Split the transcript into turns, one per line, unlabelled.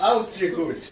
Outrecut.